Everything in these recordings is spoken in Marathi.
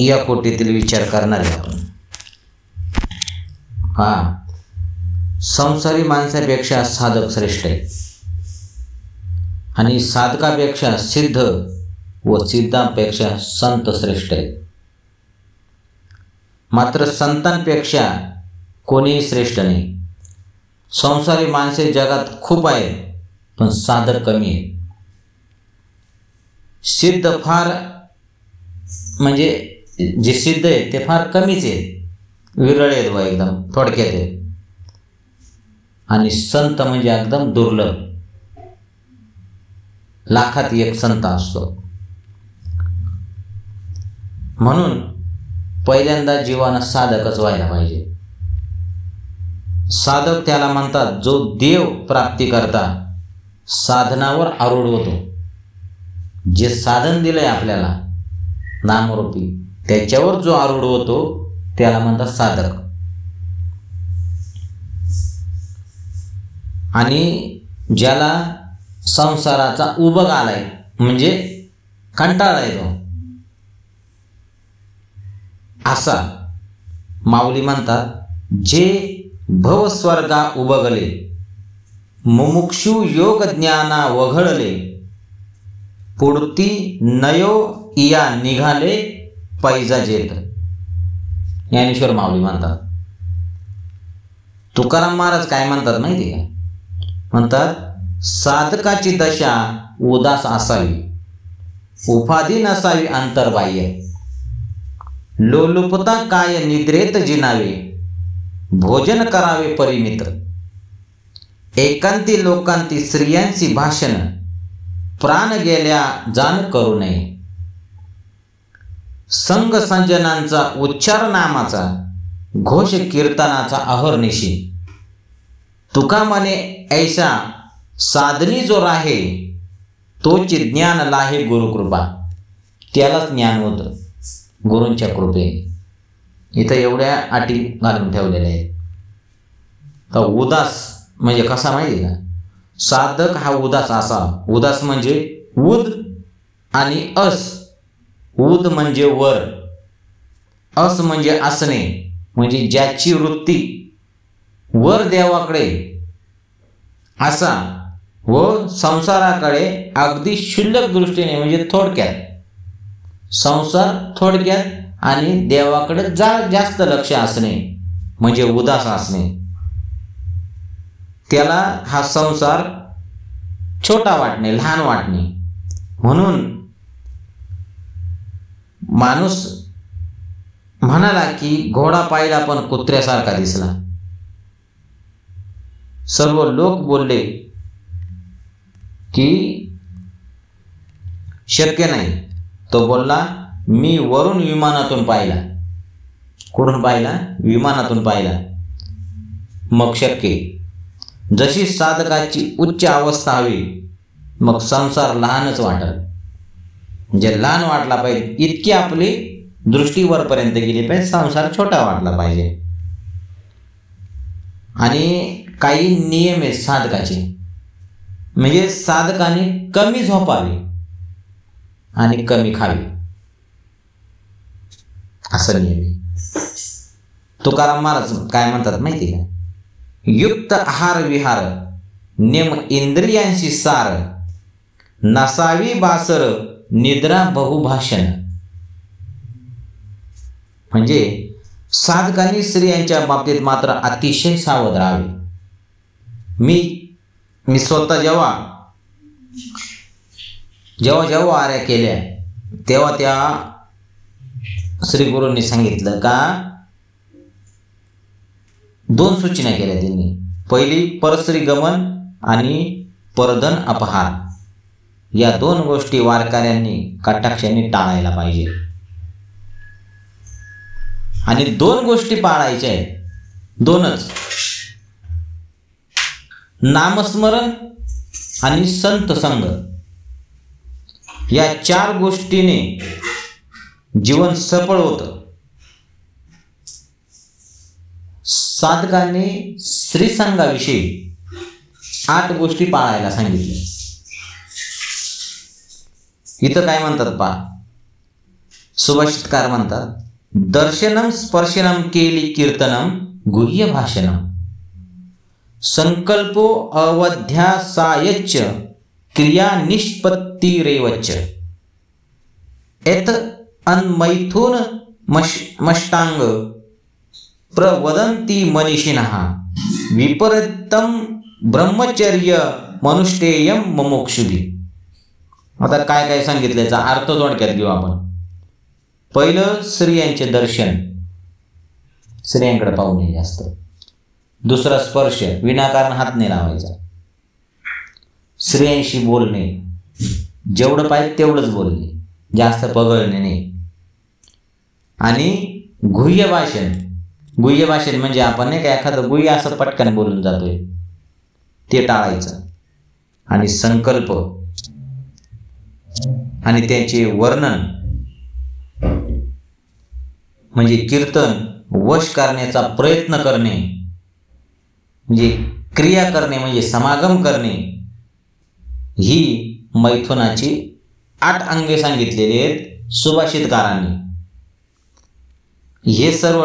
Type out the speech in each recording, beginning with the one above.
या कोटीतील विचार करणार आहे आपण. हा. संसारी माणसापेक्षा साधक श्रेष्ठ आहे. आणि साधकापेक्षा सिद्ध व सिद्धांपेक्षा संत श्रेष्ठ आहे. मात्र संतांपेक्षा कोणीही श्रेष्ठ नाही. संसारी माणसे जगात खूप आहेत पण साधक कमी आहे सिद्ध फार म्हणजे जे सिद्ध आहेत ते फार कमीच आहेत विरळ आहेत व एकदम थोडक्यात आहेत आणि संत म्हणजे एकदम दुर्लभ. लाखात एक संत असतो. म्हणून पहिल्यांदा जीवानं साधकच व्हायला पाहिजे. साधक त्याला म्हणतात जो देव प्राप्ती करता साधनावर आरूढ होतो. जे साधन दिलंय आपल्याला नामरूपी. त्याच्यावर जो आरूढ होतो त्याला म्हणतात साधक. आणि ज्याला संसाराचा उभग आलाय म्हणजे कंटाळा येतो. असा माऊली म्हणतात जे भवस्वर्गा उभगले मुमुक्षु योग ज्ञाना वघळले पुढती नयो इया निघाले पैजा जेत ज्ञानेश्वर माऊली म्हणतात. तुकाराम महाराज काय म्हणतात माहिती का? म्हणतात साधकाची दशा उदास असावी. उपाधी नसावी अंतर्बाह्य. लोलुपता काय निद्रेत जिनावे. भोजन करावे परिमित्र. एकांती लोकांती स्त्रियांची भाषण. प्राण गेल्या जाण करू नये. संघ संजनांचा उच्चार नामाचा घोष कीर्तनाचा अहर्निशी. तुका ऐसा साधनी जो राहे तोच ज्ञान लाहे गुरुकृपा. त्यालाच ज्ञान होतं गुरूंच्या कृपेने. इथं एवढ्या अटी घालून ठेवलेल्या आहेत. तर उदास म्हणजे कसा माहिती का? साधक हा उदास असा उदास म्हणजे उद आणि अस. उद म्हणजे वर अस म्हणजे असणे म्हणजे ज्याची वृत्ती वर देवाकडे असा व संसाराकडे अगदी क्षुल्लक दृष्टीने म्हणजे थोडक्यात. संसार थोडक्यात आणि देवाकडे जा जास्त लक्ष असणे म्हणजे उदास असणे. त्याला हा संसार छोटा वाटणे लहान वाटणे. म्हणून माणूस म्हणाला की घोडा पाहिला पण कुत्र्यासारखा दिसला. सर्व लोक बोलले की शक्य नाही. तो बोलला मी वरून विमानातून पाहिला. कुठून पाहिला? विमानातून पाहिला. मग शक्य. जशी साधकाची उच्च अवस्था हवी मग संसार लहानच वाटल. म्हणजे लहान वाटला पाहिजे. इतकी आपली दृष्टी वरपर्यंत गेली पाहिजे. संसार छोटा वाटला पाहिजे. आणि काही नियम आहेत साधकाचे. म्हणजे साधकाने कमी झोपावे आणि कमी खावी. असं नियम आहे. तुकाराम महाराज काय म्हणतात माहिती का? युक्त आहार विहार नेम इंद्रियांशी सार नसावी बासर निद्रा बहुभाषण. म्हणजे साधकांनी स्त्रियांच्या बाबतीत मात्र अतिशय सावध राहावे. मी मी स्वतः जेव्हा जेव्हा जेव्हा आर्या केल्या तेव्हा त्या श्री गुरूंनी सांगितलं का दोन सूचना केल्या त्यांनी. पहिली परश्री गमन आणि परधन अपहार. या दोन गोष्टी वारकऱ्यांनी कटाक्षाने टाळायला पाहिजे. आणि दोन गोष्टी पाळायच्या आहेत. दोनच. नामस्मरण आणि संत संघ या चार गोष्टीने जीवन सफळ होतं. साधकांनी श्रीसंगाविषयी आठ गोष्टी पाळायला सांगितल्या. इथं काय म्हणतात पा सुभाषितकार म्हणतात दर्शनम स्पर्शनम केली कीर्तनम गुह्य भाषणम। संकल्पो अवध्यासायच क्रिया निष्पत्तिरेवच एत अन्मैथून मश मष्टांग प्रवदंती मनीषिणः विपरीतम ब्रह्मचर्य मनुष्टेयम ममोक्षुदी आता काय काय सांगितलं याचा अर्थ थोडक्यात घेऊ आपण. पहिलं स्त्रियांचे दर्शन. स्त्रियांकडे पाहू नये जास्त. दुसरा स्पर्श. विनाकारण हात नाही लावायचा. स्त्रियांशी बोलणे. जेवढं पाहिजे तेवढंच बोलणे. जास्त पगळणे नाही. आणि गुह्य भाषण. गुह्य भाषण म्हणजे आपण नाही का एखादं गुह्य असं पटकन बोलून जातोय. ते टाळायचं. आणि संकल्प. आणि त्यांचे वर्णन म्हणजे कीर्तन वश करण्याचा प्रयत्न करणे म्हणजे क्रिया करणे म्हणजे समागम करणे ही मैथुनाची आठ अंगे सांगितलेली आहेत सुभाषितकारांनी. हे सर्व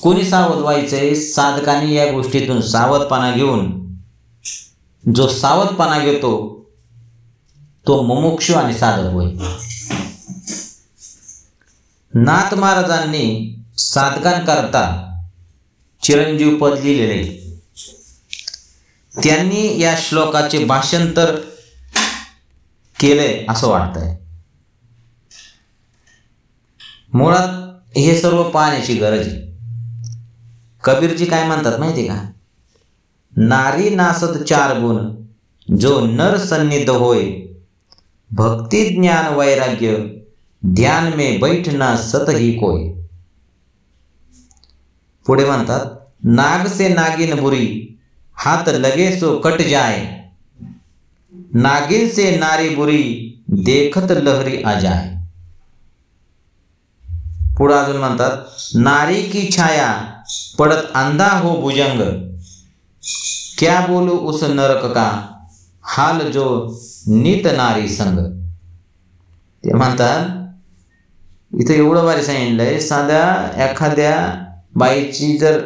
कोणी सावध व्हायचंय? साधकांनी या गोष्टीतून सावधपणा घेऊन जो सावधपणा घेतो तो मुमुक्षु आणि साधक होय. नाथ महाराजांनी साधकांकरता चिरंजीव पद लिहिलेले. त्यांनी या श्लोकाचे भाषांतर केलंय असं वाटतंय. मुळात हे सर्व पाहण्याची गरज आहे. कबीरजी काय म्हणतात माहिती का? नारी नासत चार गुण जो नर सन्निध होय भक्ती ज्ञान वैराग्य, ध्यान में बैठना सत ही कोय पुढे म्हणतात, नाग से नागिन बुरी हात लगे सो कट जाय नागिन से नारी बुरी, देखत लहरी आ जाय पुढे अजून म्हणतात, नारी की छाया, पडत अंधा हो भुजंग। क्या बोलू उस नरक का? हाल जो नित नारी संग ते म्हणतात इथं एवढं भारी सांगितलंय साध्या एखाद्या बाईची जर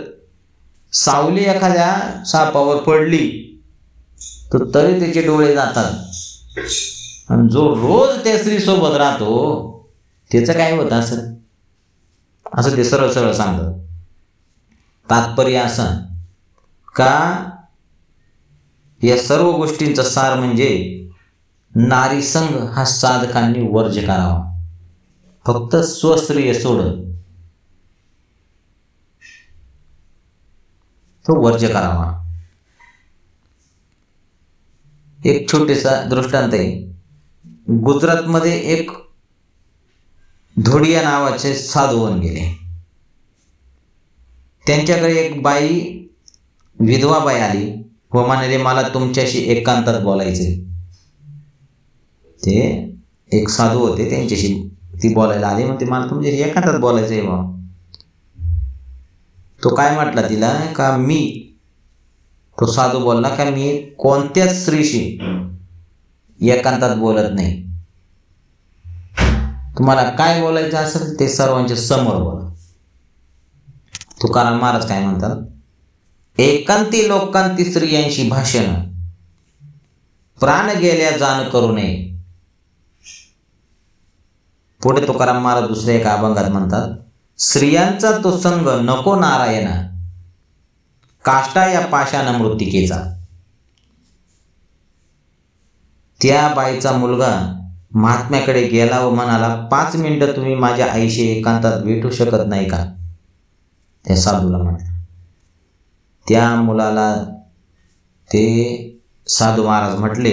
सावली एखाद्या सापावर पडली तर तरी त्याचे डोळे जातात. आणि जो रोज त्या स्त्रीसोबत राहतो त्याचं काय होतं असं असं ते सरळ सरळ सांगतात. तात्पर्य असं का या सर्व गोष्टींचा सार म्हणजे नारी संघ हा साधकांनी वर्ज करावा. फक्त स्वस्त्रीय सोडत तो वर्ज करावा. एक छोटेसा दृष्टांत आहे. गुजरातमध्ये एक धोडिया नावाचे साधू होऊन गेले. त्यांच्याकडे एक बाई विधवा बाई आली. व म्हणाले मला तुमच्याशी एकांतात बोलायचे ते एक साधू होते त्यांच्याशी. ती बोलायला आली म्हणते मला तुमच्याशी एकांतात बोलायचं आहे बा तो काय म्हटला तिला का मी तो साधू बोलला का मी कोणत्याच स्त्रीशी एकांतात बोलत नाही. तुम्हाला काय बोलायचं असेल ते सर्वांच्या समोर बोला. तुकाराम महाराज काय म्हणतात एकांती लोकांती स्त्रियांशी भाषण प्राण गेल्या जाण करू नये. पुढे तुकाराम महाराज दुसऱ्या एका अभंगात म्हणतात स्त्रियांचा तो संघ नको नारायणा काष्टा या पाशान मृत्तिकेचा. त्या बाईचा मुलगा महात्म्याकडे गेला व म्हणाला पाच मिनिटं तुम्ही माझ्या आईशी एकांतात भेटू शकत नाही का? त्या साधूला म्हणा त्या मुलाला ते साधू महाराज म्हटले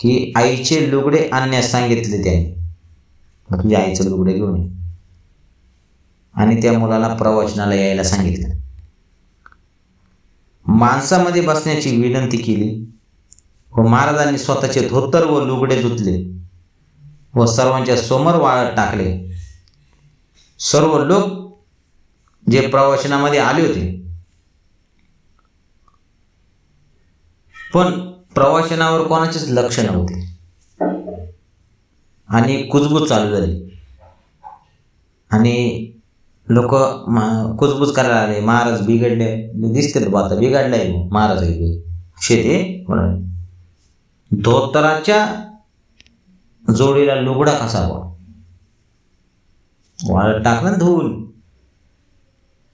की आईचे लुगडे आणण्यास सांगितले त्याने. तुझ्या आईचं लुगडे घेऊन ये. आणि त्या मुलाला प्रवचनाला यायला सांगितलं. माणसामध्ये बसण्याची विनंती केली. व महाराजांनी स्वतःचे धोतर व लुगडे धुतले. व सर्वांच्या समोर वाळत टाकले. सर्व लोक जे प्रवचनामध्ये आले होते. पण प्रवचनावर कोणाचेच लक्ष नव्हते. आणि कुजबूज चालू झाली. आणि लोक कुजबूज करायला आले. महाराज बिघडले. दिसते तो आता बिघडलाय महाराज शेती ते म्हणाले धोतराच्या जोडीला लुगडा कसा बा? वाळत टाकलं ना धुवून.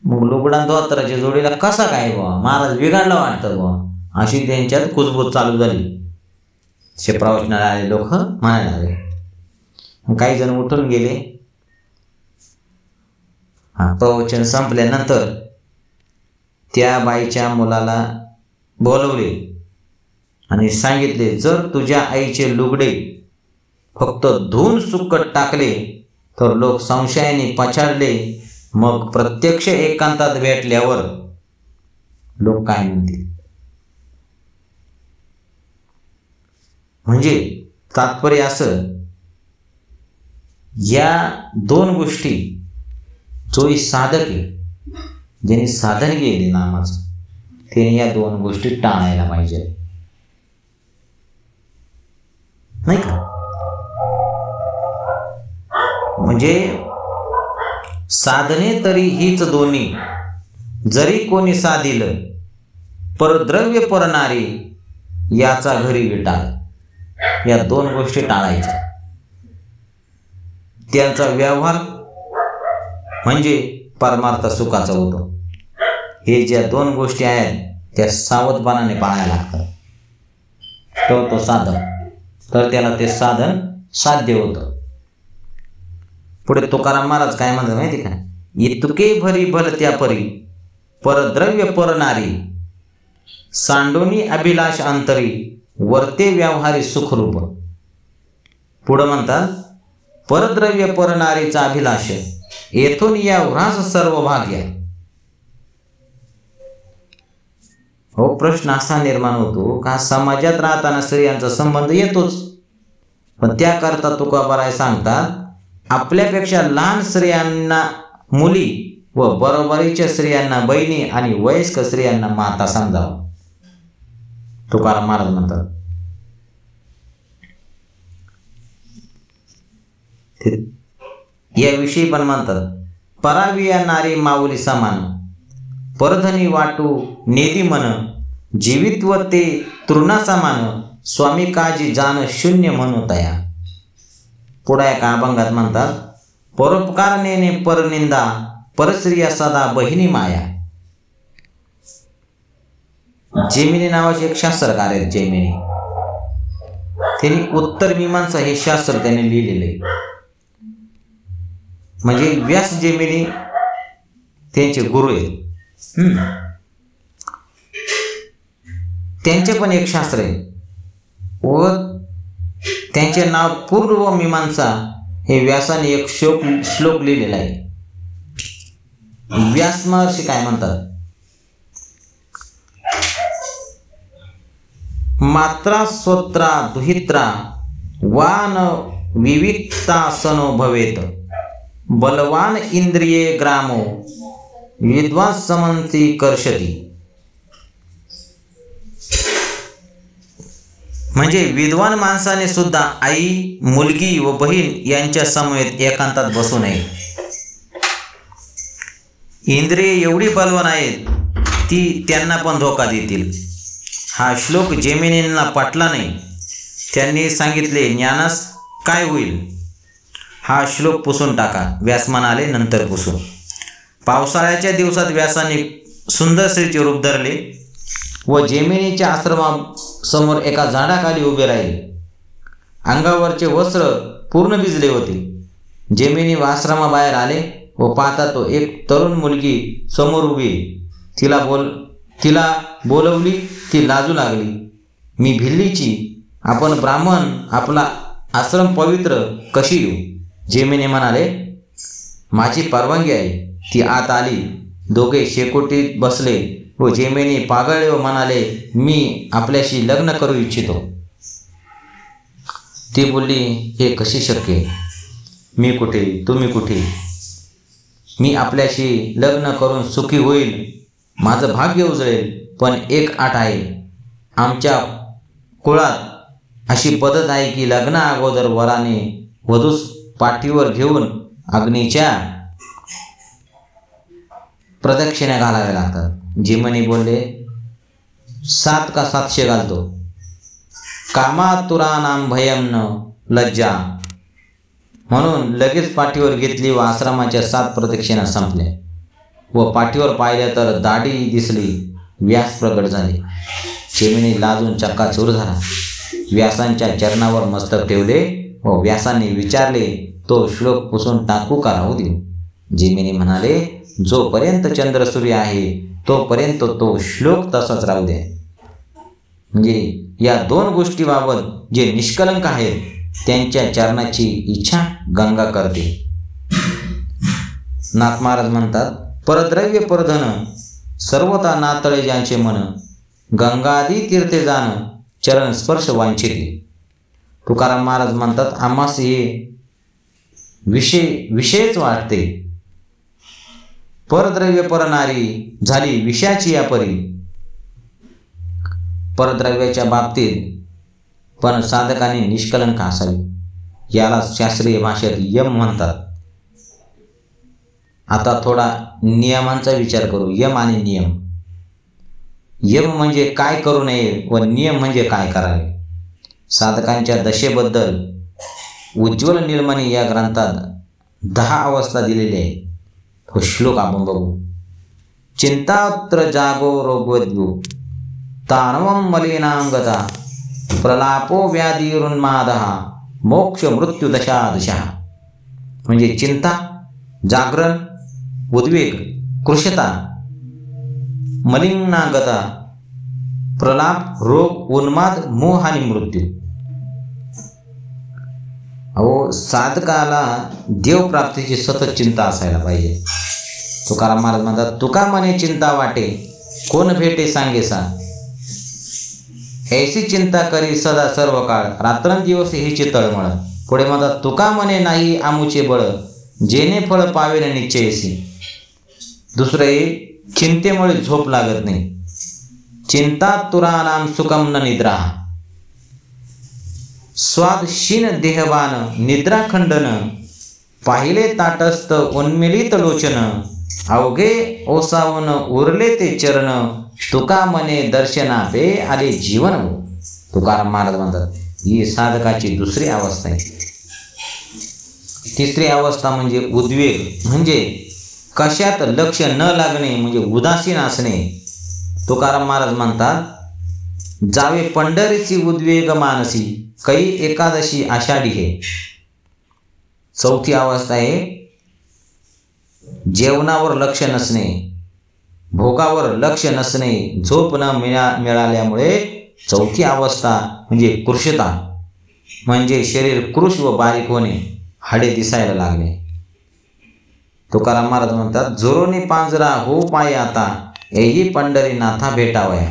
मग लुगडा धोतराच्या जोडीला कसा काय बा? महाराज बिघडला वाटतं बा. अशी त्यांच्यात कुजबूज चालू झाली. शे प्रवचनाला आले लोक म्हणायला आले काही जण उठून गेले. हा प्रवचन संपल्यानंतर त्या बाईच्या मुलाला बोलवले आणि सांगितले जर तुझ्या आईचे लुगडे फक्त धून सुकट टाकले तर लोक संशयाने पछाडले. मग प्रत्यक्ष एकांतात भेटल्यावर लोक काय म्हणतील? म्हणजे तात्पर्य असं या दोन गोष्टी जो साधक आहे. ज्याने साधन केले नामाचं त्याने या दोन गोष्टी टाळायला पाहिजे. नाही का? म्हणजे साधने तरी हीच दोन्ही. जरी कोणी साधिलं परद्रव्य परणारी याचा घरी विटाळ. या दोन गोष्टी टाळायच्या. त्यांचा व्यवहार म्हणजे परमार्थ सुखाचा होतो. हे ज्या दोन गोष्टी आहेत त्या सावधपणाने पाळायला लागतात. तो तो साधन. तर त्याला ते साधन साध्य होतं. पुढे तुकाराम महाराज काय म्हणतात माहिती का? इतके भरी भर त्या परी परद्रव्य परणारी सांडोनी अभिलाष अंतरी वरते व्यवहारी सुखरूप. पुढं म्हणतात परद्रव्य परनारीचा अभिलाष येथून या व्रास सर्व भाग्य हो प्रश्न असा निर्माण होतो का समाजात राहताना स्त्रियांचा संबंध येतोच. पण त्याकरता तुकाबाराय सांगतात आपल्यापेक्षा लहान स्त्रियांना मुली व बरोबरीच्या स्त्रियांना बहिणी आणि वयस्क स्त्रियांना माता समजावं. तुकाराम महाराज म्हणतात याविषयी पण म्हणतात पराविया नारी माऊली समान परधनी वाटू नेदी मन जीवित्व ते तृणासमान स्वामी काजी जाण शून्य म्हणू तया. पुढे एका अभंगात म्हणतात परोपकार नेने परनिंदा परश्रिया सदा बहिणी माया. जेमिनी नावाचे एक शास्त्रकार आहेत जेमिनी. त्यांनी उत्तर मीमांसा हे शास्त्र त्याने लिहिलेले आहे. म्हणजे व्यास जेमिनी त्यांचे गुरु आहेत त्यांचे पण एक शास्त्र आहे. व त्यांचे नाव पूर्व मीमांसा हे व्यासाने एक श्लोक श्लोक लिहिलेला आहे. व्यास महर्षी काय म्हणतात? मात्रा स्वत्रा दुहित्रा वान विविक्ता सनो भवेत. बलवान इंद्रिये ग्रामो विद्वान समंती कर्षती म्हणजे विद्वान माणसाने सुद्धा आई मुलगी व बहीण यांच्या समवेत एकांतात बसू नये. इंद्रिये एवढी बलवान आहेत ती त्यांना पण धोका देतील. हा श्लोक जेमिनींना पटला नाही. त्यांनी सांगितले ज्ञानास काय होईल? हा श्लोक पुसून टाका. व्यास म्हणाले नंतर पुसू. पावसाळ्याच्या दिवसात व्यासाने सुंदर स्त्रीचे रूप धरले व जेमिनीच्या आश्रमासमोर एका झाडाखाली उभे राहिले. अंगावरचे वस्त्र पूर्ण भिजले होते. जेमिनी व आश्रमाबाहेर आले व पाहता तो एक तरुण मुलगी समोर उभी तिला बोल तिला बोलवली ती लाजू लागली. मी भिल्लीची आपण ब्राह्मण आपला आश्रम पवित्र कशी येऊ? जेमिनी म्हणाले माझी परवानगी आहे. ती आत आली. दोघे शेकोटीत बसले व जेमेनी पागळले व म्हणाले मी आपल्याशी लग्न करू इच्छितो. ती बोलली हे कसे शक्य मी कुठे? तुम्ही कुठे? मी आपल्याशी लग्न करून सुखी होईल. माझं भाग्य उजळेल पण एक आठ आहे. आमच्या कुळात अशी पद्धत आहे की लग्ना अगोदर वराने वधूस पाठीवर घेऊन अग्नीच्या प्रदक्षिणा घालाव्या लागतात. जिमनी बोलले सात का सातशे घालतो. कामातुरानाम भयम न लज्जा. म्हणून लगेच पाठीवर घेतली व आश्रमाच्या सात प्रदक्षिणा संपल्या. व पाठीवर पाहिल्या तर दाढी दिसली व्यास प्रगट झाले. चिमणी लाजून चक्काचूर झाला. व्यासांच्या चरणावर मस्तक ठेवले व व्यासाने विचारले तो श्लोक पुसून टाकू का राहू देऊ? जिमिनी म्हणाले जोपर्यंत चंद्र सूर्य आहे तोपर्यंत तो श्लोक तसाच राहू द्या म्हणजे या दोन गोष्टीबाबत जे निष्कलंक आहेत त्यांच्या चरणाची इच्छा गंगा करते. नाथ महाराज म्हणतात परद्रव्य परधन सर्वता नातळे ज्यांचे मन गंगादी तीर्थे जाण चरण स्पर्श वांछिले तुकाराम महाराज म्हणतात आम्हास हे विषय विषयच वाटते परद्रव्य परनारी झाली विषयाची या परी परद्रव्याच्या बाबतीत पण साधकाने निष्कलंक असावे? याला शास्त्रीय भाषेत यम म्हणतात. आता थोडा नियमांचा विचार करू. यम आणि नियम. यम म्हणजे काय करू नये व नियम म्हणजे काय करावे? साधकांच्या दशेबद्दल उज्ज्वल निर्मणी या ग्रंथात दहा अवस्था दिलेली आहे तो हो, श्लोक आपण बघू. चिंतात्र जागो रोगवद्गु ताणवं मलिनांगता प्रलापो व्याधीरुन्माद मोक्ष मृत्यू दशा दशा म्हणजे चिंता जागरण उद्वेग कृशता मलिनांगता प्रलाप रोग उन्माद मोह आणि मृत्यू. अहो साधकाला देवप्राप्तीची सतत चिंता असायला पाहिजे. तुकाराम महाराज म्हणतात तुका मने चिंता वाटे कोण भेटे सांगे सा? ऐसी चिंता करी सदा सर्व काळ रात्रंदिवस चितळ म्हण पुढे म्हणतात तुका मने नाही आमुचे बळ जेने फळ पावेन निश्चयसी दुसरं एक चिंतेमुळे झोप लागत नाही. चिंता तुरानाम सुखम न निद्रा. स्वादशीन देहवान निद्राखंडन. पाहिले ताटस्थ उन्मिलित लोचन. अवघे ओसावून उरले ते चरण. तुका मने दर्शना बे आले जीवन तुकाराम महाराज म्हणतात ही साधकाची दुसरी अवस्था आहे. तिसरी अवस्था म्हणजे उद्वेग. म्हणजे कशात लक्ष न लागणे म्हणजे उदासीन असणे. तुकाराम महाराज म्हणतात जावे पंढरीची उद्वेग मानसी कै एकादशी आषाढी हे. चौथी अवस्था आहे जेवणावर लक्ष नसणे भोगावर लक्ष नसणे झोप न मिळा मिळाल्यामुळे चौथी अवस्था म्हणजे कृशता म्हणजे शरीर कृष व बारीक होणे हाडे दिसायला लागणे. तुकाराम महाराज म्हणतात जोरोनी पांजरा हो पाय आता एही पंढरी नाथा भेटावया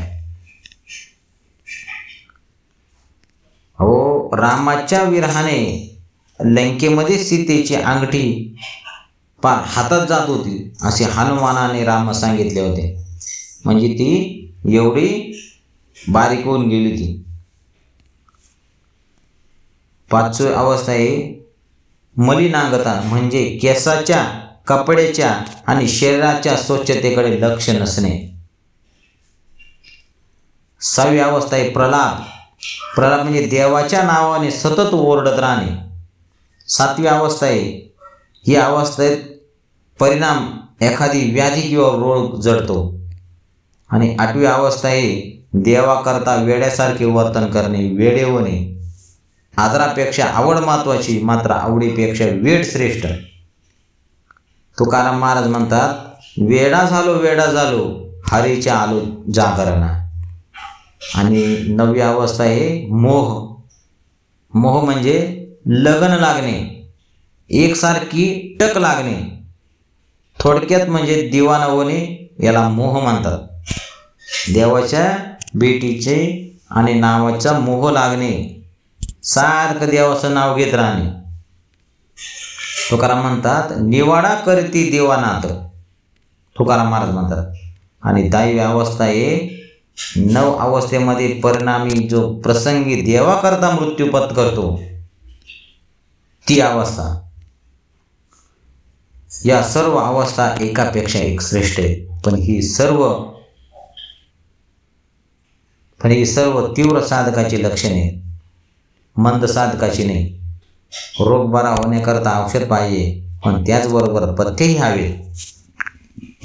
हो रामाच्या विरहाने लंकेमध्ये सीतेची अंगठी पार हातात जात होती. असे हनुमानाने राम सांगितले होते. म्हणजे ती एवढी बारीक होऊन गेली ती पाचवी अवस्था आहे मलिनांगता म्हणजे केसाच्या कपड्याच्या आणि शरीराच्या स्वच्छतेकडे लक्ष नसणे. सहावी अवस्था आहे प्रलाप. प्रलाप म्हणजे देवाच्या नावाने सतत ओरडत राहणे. सातवी अवस्था आहे. ही अवस्थेत परिणाम एखादी व्याधी किंवा रोग जडतो. आणि आठवी अवस्था आहे देवाकरता वेड्यासारखे वर्तन करणे वेडे होणे. आदरापेक्षा आवड महत्वाची मात्र आवडीपेक्षा वेड श्रेष्ठ. तुकाराम महाराज म्हणतात वेडा झालो वेडा झालो हरीच्या आलो जागरणा. आणि नवी अवस्था आहे मोह. मोह म्हणजे लगन लागणे. एकसारखी टक लागणे. थोडक्यात म्हणजे दिवाना होणे याला मोह म्हणतात. देवाच्या बेटीचे आणि नावाचा मोह लागणे. सारखं देवाचं नाव घेत राहणे. तुकाराम म्हणतात निवाडा करती देवानाथ. तुकाराम महाराज म्हणतात. आणि दैवी अवस्था हे नव अवस्थेमध्ये परिणामी जो प्रसंगी देवाकरता मृत्यू पत्करतो ती अवस्था. या सर्व अवस्था एकापेक्षा एक श्रेष्ठ आहे. पण ही सर्व पण ही सर्व तीव्र साधकाची लक्षणे मंद साधकाची नाही. रोग बरा होण्याकरता औषध पाहिजे पण त्याचबरोबर पथ्यही हवे.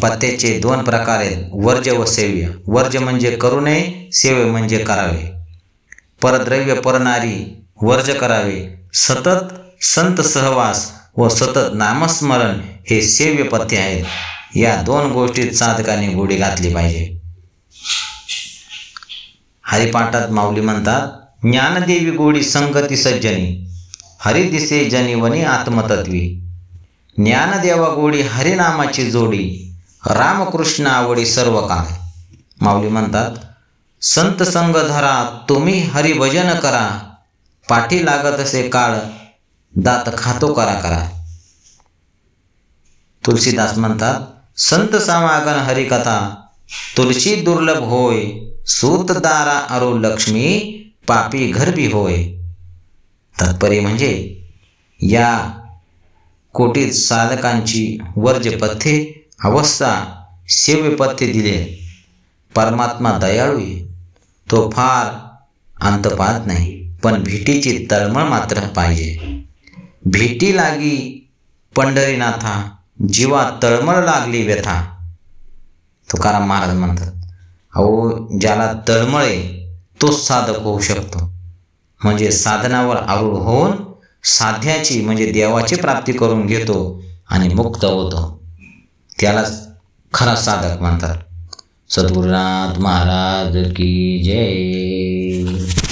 पथ्याचे दोन प्रकार आहेत वर्ज्य व सेव्य. वर्ज्य म्हणजे करू नये सेव्य म्हणजे करावे. परद्रव्य परणारी वर्ज करावे. सतत संत सहवास व सतत नामस्मरण हे सेव्य पथ्य आहेत. या दोन गोष्टीत साधकाने गोडी घातली पाहिजे. हरिपाठात माऊली म्हणतात ज्ञानदेवी गोडी संगती सज्जनी हरिदिसे दिसे जनिवनी आत्मतत्वी. ज्ञानदेवा गोडी हरिनामाची जोडी रामकृष्ण आवडी सर्व काम माऊली म्हणतात संत संग धरा तुम्ही हरिभजन करा. पाठी लागत असे काळ दात खातो करा करा. तुलसीदास म्हणतात संत समागन हरिकथा तुलसी दुर्लभ होय सूतदारा अरो लक्ष्मी पापी घरबी होय. तात्पर्य म्हणजे या कोटीत साधकांची वर्ज्य पथ्ये अवस्था सेव्य पथ्य दिले. परमात्मा दयाळू आहे. तो फार अंत पाहत नाही पण भेटीची तळमळ मात्र पाहिजे. भेटी लागी पंढरीनाथा जीवा तळमळ लागली व्यथा. तुकाराम महाराज म्हणतात अहो ज्याला तळमळ आहे तोच साधक होऊ शकतो. म्हणजे साधनावर आरूढ होऊन साध्याची म्हणजे देवाची प्राप्ती करून घेतो आणि मुक्त होतो. त्यालाच खरा साधक म्हणतात. सद्गुरुनाथ महाराज की जय.